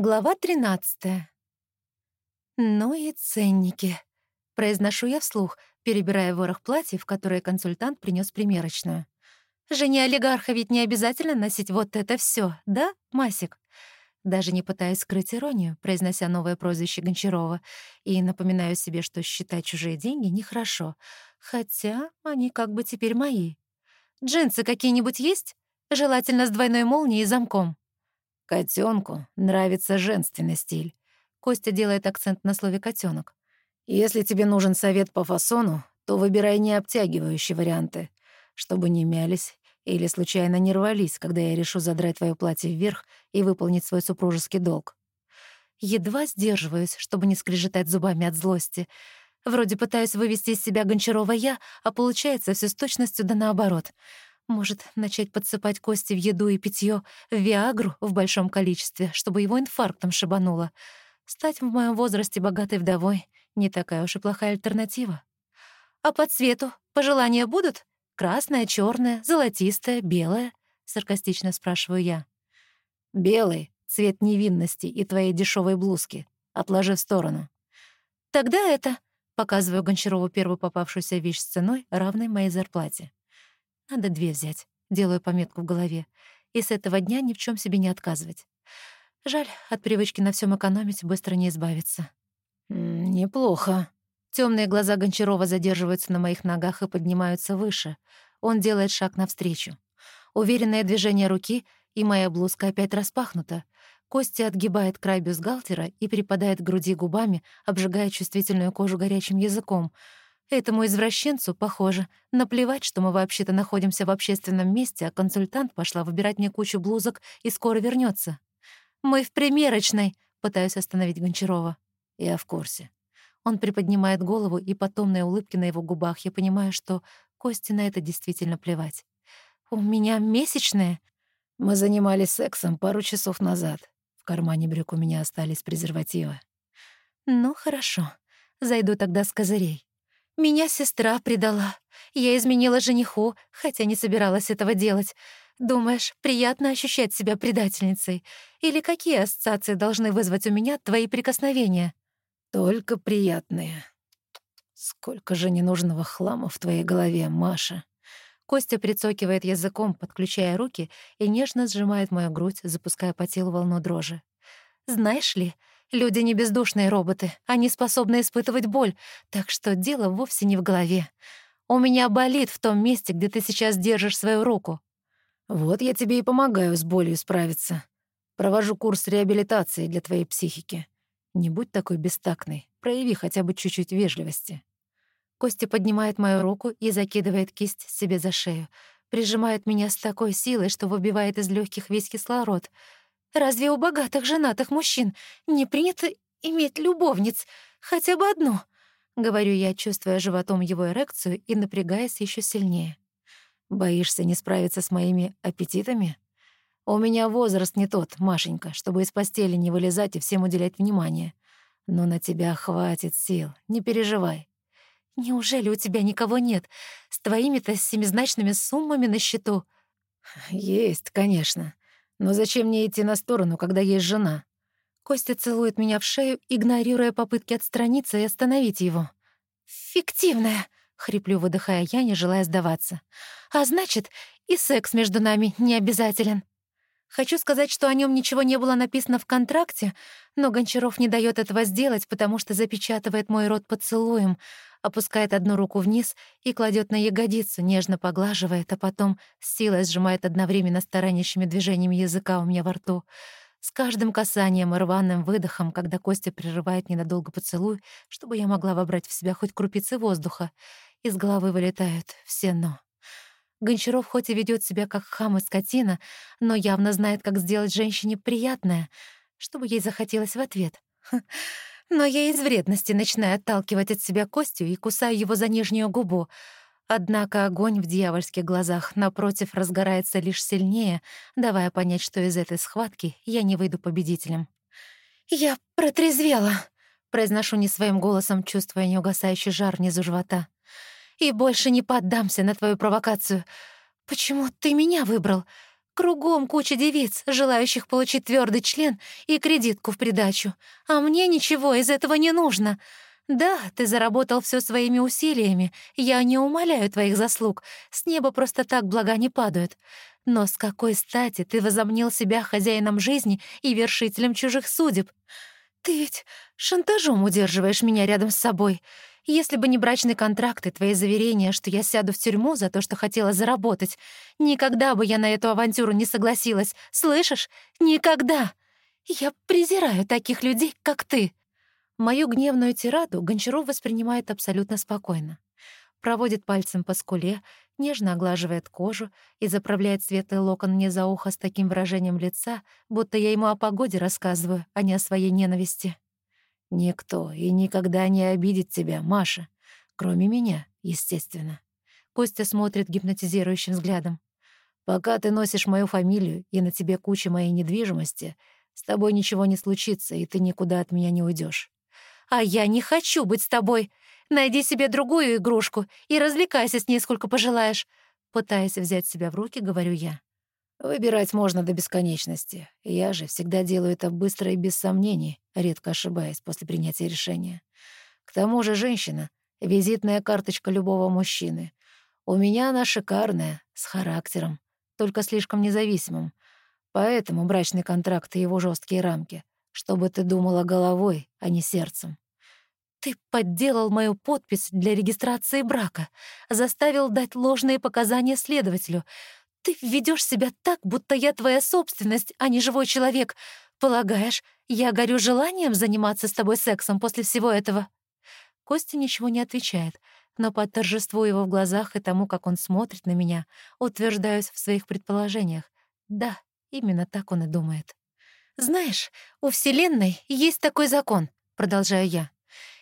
Глава 13. «Ну и ценники», — произношу я вслух, перебирая ворох платьев, которые консультант принес примерочную. «Жене олигарха ведь не обязательно носить вот это все, да, Масик?» Даже не пытаясь скрыть иронию, произнося новое прозвище Гончарова, и напоминаю себе, что считать чужие деньги нехорошо, хотя они как бы теперь мои. «Джинсы какие-нибудь есть? Желательно с двойной молнией и замком». Котенку нравится женственный стиль. Костя делает акцент на слове котенок. Если тебе нужен совет по фасону, то выбирай не обтягивающие варианты, чтобы не мялись или случайно не рвались, когда я решу задрать твое платье вверх и выполнить свой супружеский долг. Едва сдерживаюсь, чтобы не скрежетать зубами от злости. Вроде пытаюсь вывести из себя Гончарова я, а получается все с точностью да наоборот — может, начать подсыпать кости в еду и питье, в Виагру в большом количестве, чтобы его инфарктом шибануло. Стать в моем возрасте богатой вдовой — не такая уж и плохая альтернатива. А по цвету пожелания будут? Красное, черное, золотистое, белое? Саркастично спрашиваю я. Белый — цвет невинности и твоей дешевой блузки. Отложи в сторону. Тогда это... Показываю Гончарову первую попавшуюся вещь с ценой, равной моей зарплате. Надо две взять. Делаю пометку в голове. И с этого дня ни в чем себе не отказывать. Жаль, от привычки на всем экономить быстро не избавиться. «Неплохо». Темные глаза Гончарова задерживаются на моих ногах и поднимаются выше. Он делает шаг навстречу. Уверенное движение руки, и моя блузка опять распахнута. Костя отгибает край бюстгальтера и припадает к груди губами, обжигая чувствительную кожу горячим языком — Этому извращенцу, похоже, наплевать, что мы вообще-то находимся в общественном месте, а консультант пошла выбирать мне кучу блузок и скоро вернется. «Мы в примерочной», — пытаюсь остановить Гончарова. «Я в курсе». Он приподнимает голову, и по томной улыбке на его губах я понимаю, что Косте на это действительно плевать. «У меня месячные?» Мы занимались сексом пару часов назад. В кармане брюк у меня остались презервативы. «Ну, хорошо. Зайду тогда с козырей». Меня сестра предала. Я изменила жениху, хотя не собиралась этого делать. Думаешь, приятно ощущать себя предательницей? Или какие ассоциации должны вызвать у меня твои прикосновения? Только приятные. Сколько же ненужного хлама в твоей голове, Маша. Костя прицокивает языком, подключая руки, и нежно сжимает мою грудь, запуская по телу волну дрожи. Знаешь ли, Люди не бездушные роботы, они способны испытывать боль, так что дело вовсе не в голове. У меня болит в том месте, где ты сейчас держишь свою руку. Вот я тебе и помогаю с болью справиться. Провожу курс реабилитации для твоей психики. Не будь такой бестактной, прояви хотя бы чуть-чуть вежливости. Костя поднимает мою руку и закидывает кисть себе за шею, прижимает меня с такой силой, что выбивает из легких весь кислород — Разве у богатых женатых мужчин не принято иметь любовниц, хотя бы одну?» — говорю я, чувствуя животом его эрекцию и напрягаясь еще сильнее. «Боишься не справиться с моими аппетитами? У меня возраст не тот, Машенька, чтобы из постели не вылезать и всем уделять внимание. Но на тебя хватит сил, не переживай». «Неужели у тебя никого нет? С твоими-то семизначными суммами на счету?» «Есть, конечно. Но зачем мне идти на сторону, когда есть жена? Костя целует меня в шею, игнорируя попытки отстраниться и остановить его. «Фиктивная!» — хриплю, выдыхая я, не желая сдаваться. «А значит, и секс между нами не обязателен». Хочу сказать, что о нем ничего не было написано в контракте, но Гончаров не дает этого сделать, потому что запечатывает мой рот поцелуем, опускает одну руку вниз и кладет на ягодицу, нежно поглаживает, а потом с силой сжимает одновременно стараниящими движениями языка у меня во рту. С каждым касанием и рваным выдохом, когда Костя прерывает ненадолго поцелуй, чтобы я могла вобрать в себя хоть крупицы воздуха, из головы вылетают все «но». Гончаров хоть и ведет себя как хам и скотина, но явно знает, как сделать женщине приятное, чтобы ей захотелось в ответ. Но я из вредности начинаю отталкивать от себя Костю и кусаю его за нижнюю губу. Однако огонь в дьявольских глазах, напротив, разгорается лишь сильнее, давая понять, что из этой схватки я не выйду победителем. «Я протрезвела», — произношу не своим голосом, чувствуя неугасающий жар внизу живота. «И больше не поддамся на твою провокацию. Почему ты меня выбрал? Кругом куча девиц, желающих получить твердый член и кредитку в придачу. А мне ничего из этого не нужно. Да, ты заработал все своими усилиями. Я не умоляю твоих заслуг. С неба просто так блага не падают. Но с какой стати ты возомнил себя хозяином жизни и вершителем чужих судеб? Ты ведь шантажом удерживаешь меня рядом с собой. Если бы не брачный контракт и твои заверения, что я сяду в тюрьму за то, что хотела заработать, никогда бы я на эту авантюру не согласилась. Слышишь? Никогда! Я презираю таких людей, как ты!» Мою гневную тираду Гончаров воспринимает абсолютно спокойно. Проводит пальцем по скуле, нежно оглаживает кожу и заправляет светлый локон мне за ухо с таким выражением лица, будто я ему о погоде рассказываю, а не о своей ненависти. Никто и никогда не обидит тебя, Маша. Кроме меня, естественно. Костя смотрит гипнотизирующим взглядом. Пока ты носишь мою фамилию и на тебе куча моей недвижимости, с тобой ничего не случится, и ты никуда от меня не уйдешь. А я не хочу быть с тобой. Найди себе другую игрушку и развлекайся с ней сколько пожелаешь. Пытаясь взять себя в руки, говорю я. Выбирать можно до бесконечности. Я же всегда делаю это быстро и без сомнений, редко ошибаясь после принятия решения. К тому же женщина — визитная карточка любого мужчины. У меня она шикарная, с характером, только слишком независимым. Поэтому брачный контракт и его жесткие рамки, чтобы ты думала головой, а не сердцем. Ты подделал мою подпись для регистрации брака, заставил дать ложные показания следователю — ты ведешь себя так, будто я твоя собственность, а не живой человек. Полагаешь, я горю желанием заниматься с тобой сексом после всего этого?» Костя ничего не отвечает, но по торжеству его в глазах и тому, как он смотрит на меня, утверждаюсь в своих предположениях. Да, именно так он и думает. «Знаешь, у Вселенной есть такой закон», — продолжаю я.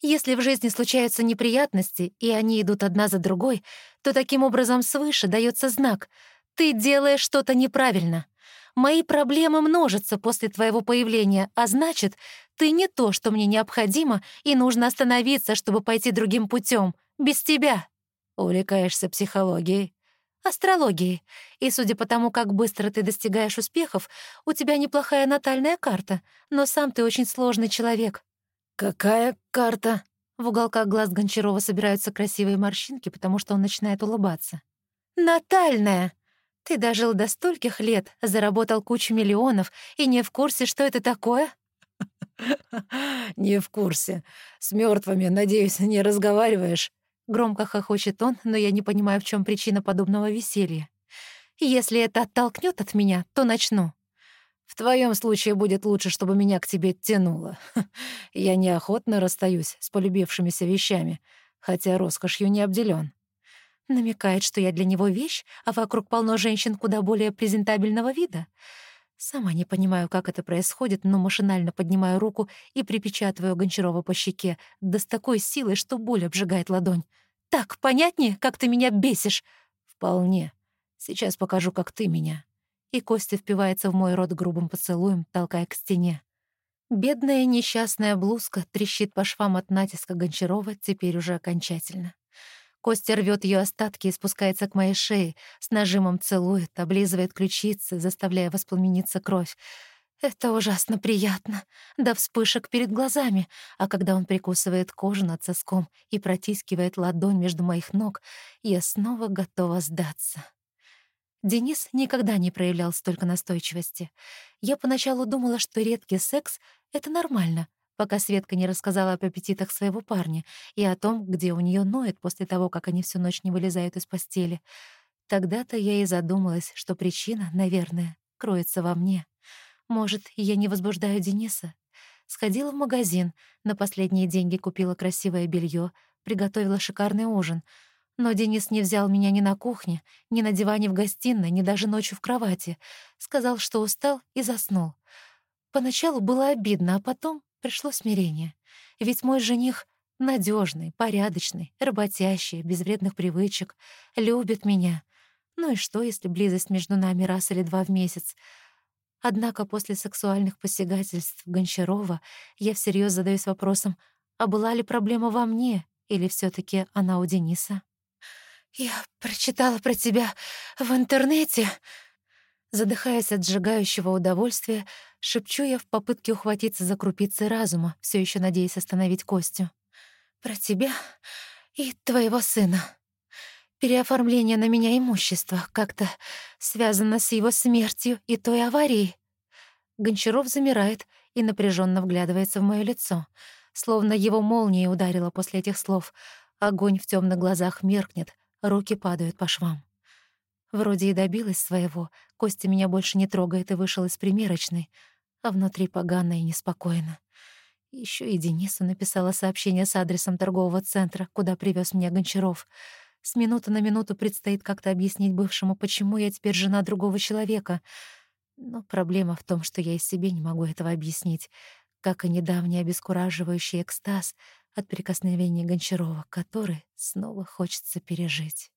«Если в жизни случаются неприятности, и они идут одна за другой, то таким образом свыше дается знак — ты делаешь что-то неправильно. Мои проблемы множатся после твоего появления, а значит, ты не то, что мне необходимо, и нужно остановиться, чтобы пойти другим путем, без тебя. Увлекаешься психологией, астрологией. И судя по тому, как быстро ты достигаешь успехов, у тебя неплохая натальная карта, но сам ты очень сложный человек. Какая карта? В уголках глаз Гончарова собираются красивые морщинки, потому что он начинает улыбаться. «Натальная!» Ты дожил до стольких лет, заработал кучу миллионов и не в курсе, что это такое? Не в курсе. С мертвыми, надеюсь, не разговариваешь. Громко хохочет он, но я не понимаю, в чем причина подобного веселья. Если это оттолкнет от меня, то начну. В твоем случае будет лучше, чтобы меня к тебе тянуло. Я неохотно расстаюсь с полюбившимися вещами, хотя роскошью не обделен. Намекает, что я для него вещь, а вокруг полно женщин куда более презентабельного вида. Сама не понимаю, как это происходит, но машинально поднимаю руку и припечатываю Гончарова по щеке, да с такой силой, что боль обжигает ладонь. «Так, понятнее, как ты меня бесишь?» «Вполне. Сейчас покажу, как ты меня». И Костя впивается в мой рот грубым поцелуем, толкая к стене. Бедная несчастная блузка трещит по швам от натиска Гончарова теперь уже окончательно. Костя рвет ее остатки и спускается к моей шее, с нажимом целует, облизывает ключицы, заставляя воспламениться кровь. Это ужасно приятно, до вспышек перед глазами, а когда он прикусывает кожу над соском и протискивает ладонь между моих ног, я снова готова сдаться. Денис никогда не проявлял столько настойчивости. Я поначалу думала, что редкий секс — это нормально, пока Светка не рассказала об аппетитах своего парня и о том, где у нее ноет после того, как они всю ночь не вылезают из постели. Тогда-то я и задумалась, что причина, наверное, кроется во мне. Может, я не возбуждаю Дениса? Сходила в магазин, на последние деньги купила красивое белье, приготовила шикарный ужин. Но Денис не взял меня ни на кухне, ни на диване в гостиной, ни даже ночью в кровати. Сказал, что устал и заснул. Поначалу было обидно, а потом пришло смирение. Ведь мой жених надежный, порядочный, работящий, без вредных привычек, любит меня. Ну и что, если близость между нами раз или два в месяц? Однако после сексуальных посягательств Гончарова я всерьез задаюсь вопросом, а была ли проблема во мне или все таки она у Дениса? «Я прочитала про тебя в интернете», Задыхаясь от сжигающего удовольствия, шепчу я в попытке ухватиться за крупицы разума, все еще надеясь остановить Костю. «Про тебя и твоего сына. Переоформление на меня имущества как-то связано с его смертью и той аварией». Гончаров замирает и напряженно вглядывается в мое лицо, словно его молнией ударило после этих слов. Огонь в темных глазах меркнет, руки падают по швам. Вроде и добилась своего, Костя меня больше не трогает и вышел из примерочной, а внутри погано и неспокойно. Еще и Денису написала сообщение с адресом торгового центра, куда привез меня Гончаров. С минуты на минуту предстоит как-то объяснить бывшему, почему я теперь жена другого человека. Но проблема в том, что я и себе не могу этого объяснить, как и недавний обескураживающий экстаз от прикосновения Гончарова, который снова хочется пережить.